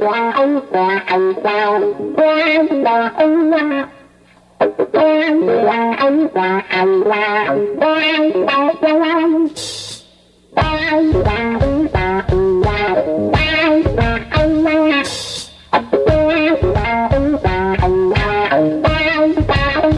quả ông quả ông sao quả là ông hoa quả là ông quả ông là quả là ông quả là ông quả ông là quả là ông hoa quả là ông quả ông là quả là ông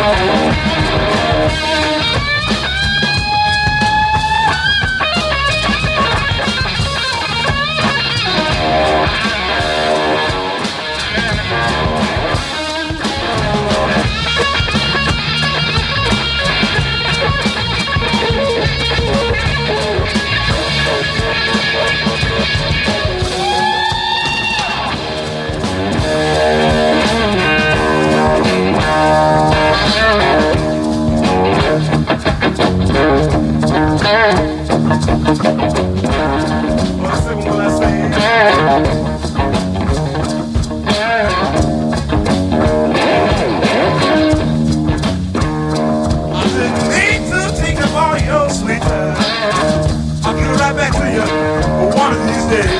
Oh. Need to up all your sweet. I'll right back to you one of these days.